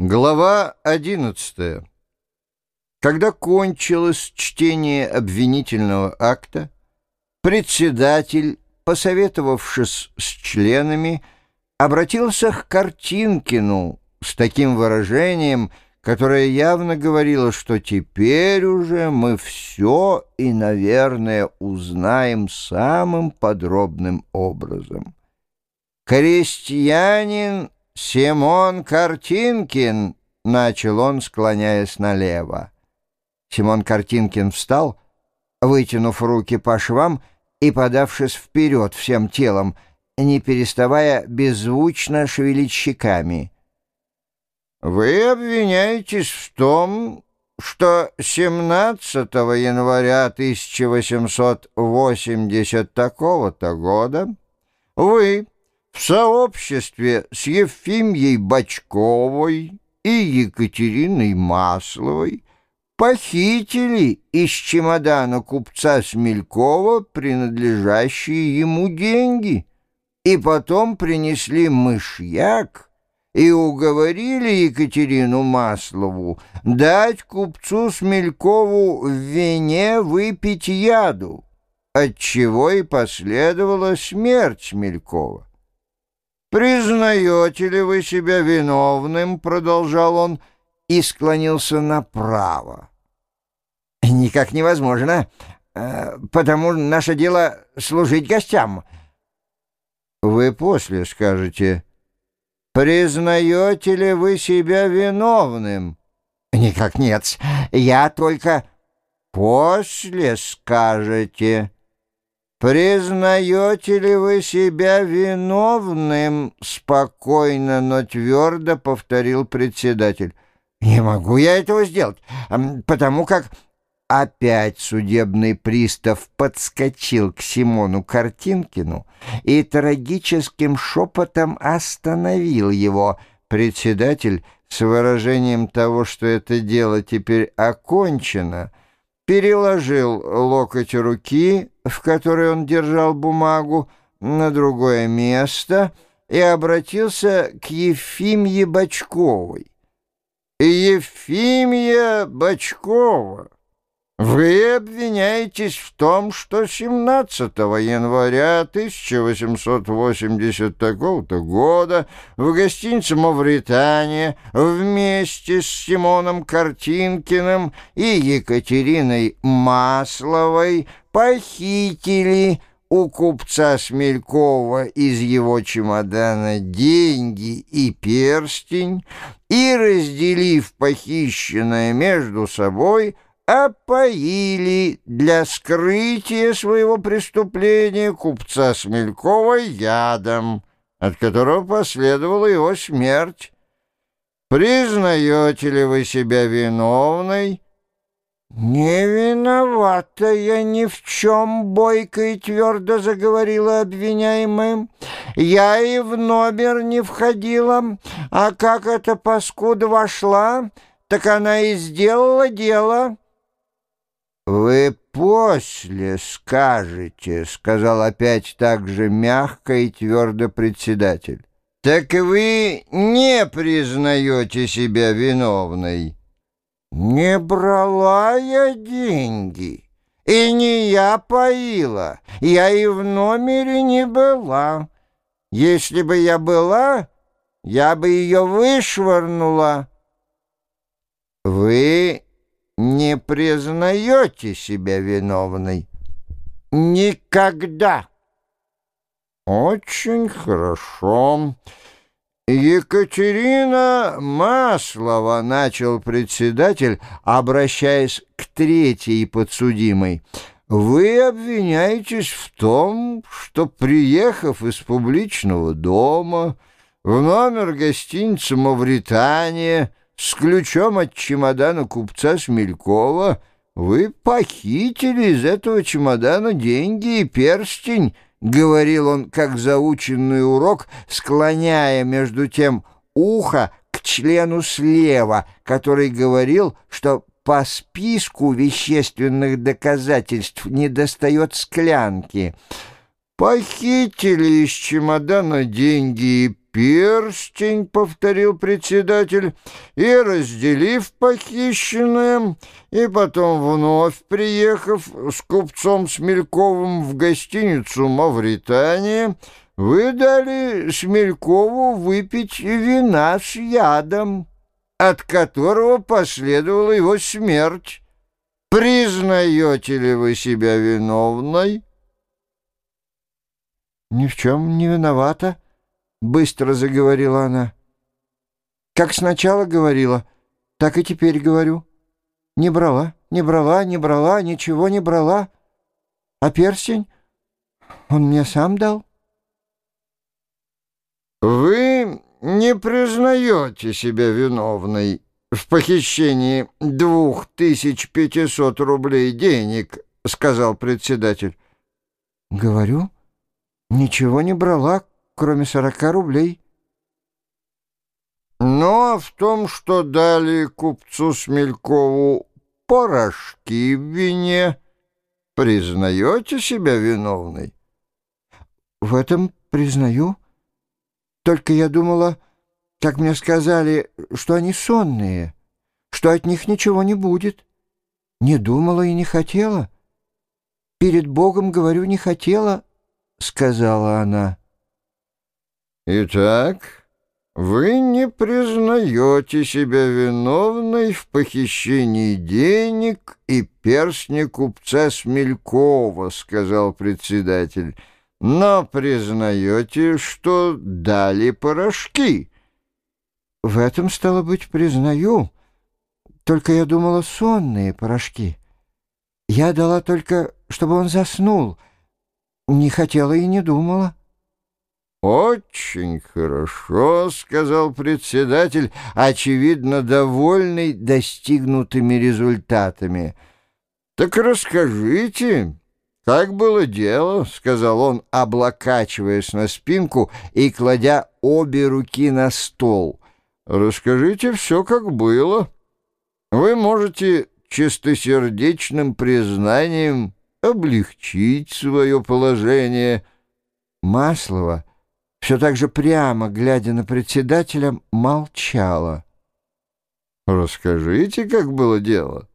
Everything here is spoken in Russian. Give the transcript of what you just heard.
Глава 11. Когда кончилось чтение обвинительного акта, председатель, посоветовавшись с членами, обратился к Картинкину с таким выражением, которое явно говорило, что теперь уже мы все и, наверное, узнаем самым подробным образом. Крестьянин «Симон Картинкин!» — начал он, склоняясь налево. Симон Картинкин встал, вытянув руки по швам и подавшись вперед всем телом, не переставая беззвучно шевелить щеками. «Вы обвиняетесь в том, что 17 января 1880 такого-то года вы...» в сообществе с Ефимьей Бочковой и Екатериной Масловой похитили из чемодана купца Смелькова принадлежащие ему деньги и потом принесли мышьяк и уговорили Екатерину Маслову дать купцу Смелькову в вине выпить яду, отчего и последовала смерть Смелькова. «Признаете ли вы себя виновным?» — продолжал он и склонился направо. «Никак невозможно, э, потому наше дело служить гостям». «Вы после скажете, признаете ли вы себя виновным?» «Никак нет, я только...» «После скажете...» «Признаете ли вы себя виновным?» — спокойно, но твердо повторил председатель. «Не могу я этого сделать, потому как...» Опять судебный пристав подскочил к Симону Картинкину и трагическим шепотом остановил его. Председатель с выражением того, что это дело теперь окончено, переложил локоть руки, в которой он держал бумагу, на другое место и обратился к Ефимье Бочковой. «Ефимья Бочкова!» Вы обвиняетесь в том, что 17 января 1880 такого-то года в гостинице «Мавритания» вместе с Симоном Картинкиным и Екатериной Масловой похитили у купца Смелькова из его чемодана деньги и перстень и, разделив похищенное между собой, опоили для скрытия своего преступления купца Смелькова ядом, от которого последовала его смерть. Признаете ли вы себя виновной? «Не виновата я ни в чем», — бойко и твердо заговорила обвиняемая. «Я и в номер не входила, а как эта паскуда вошла, так она и сделала дело». «Вы после скажете», — сказал опять так же мягко и твердо председатель. «Так вы не признаете себя виновной». «Не брала я деньги, и не я поила, я и в номере не была. Если бы я была, я бы ее вышвырнула». «Вы не признаете себя виновной? Никогда. Очень хорошо. Екатерина Маслова, начал председатель, обращаясь к третьей подсудимой. Вы обвиняетесь в том, что, приехав из публичного дома в номер гостиницы «Мавритания», с ключом от чемодана купца Смелькова вы похитили из этого чемодана деньги и перстень, — говорил он, как заученный урок, склоняя между тем ухо к члену слева, который говорил, что по списку вещественных доказательств недостает склянки. Похитили из чемодана деньги и перстень», — повторил председатель, и, разделив похищенное, и потом вновь приехав с купцом Смельковым в гостиницу «Мавритания», вы дали Смелькову выпить вина с ядом, от которого последовала его смерть. Признаете ли вы себя виновной?» «Ни в чем не виновата», — быстро заговорила она. «Как сначала говорила, так и теперь говорю. Не брала, не брала, не брала, ничего не брала. А перстень он мне сам дал». «Вы не признаете себя виновной в похищении двух тысяч пятисот рублей денег», — сказал председатель. «Говорю». Ничего не брала, кроме сорока рублей. Но в том, что дали купцу Смелькову порошки в вине, признаете себя виновной? В этом признаю. Только я думала, как мне сказали, что они сонные, что от них ничего не будет. Не думала и не хотела. Перед Богом, говорю, не хотела, — сказала она. «Итак, вы не признаете себя виновной в похищении денег и перстня купца Смелькова», — сказал председатель, «но признаете, что дали порошки». «В этом, стало быть, признаю. Только я думала, сонные порошки. Я дала только, чтобы он заснул». Не хотела и не думала. «Очень хорошо», — сказал председатель, очевидно довольный достигнутыми результатами. «Так расскажите, как было дело?» — сказал он, облокачиваясь на спинку и кладя обе руки на стол. «Расскажите все, как было. Вы можете чистосердечным признанием облегчить свое положение. Маслова, все так же прямо, глядя на председателя, молчала. «Расскажите, как было дело».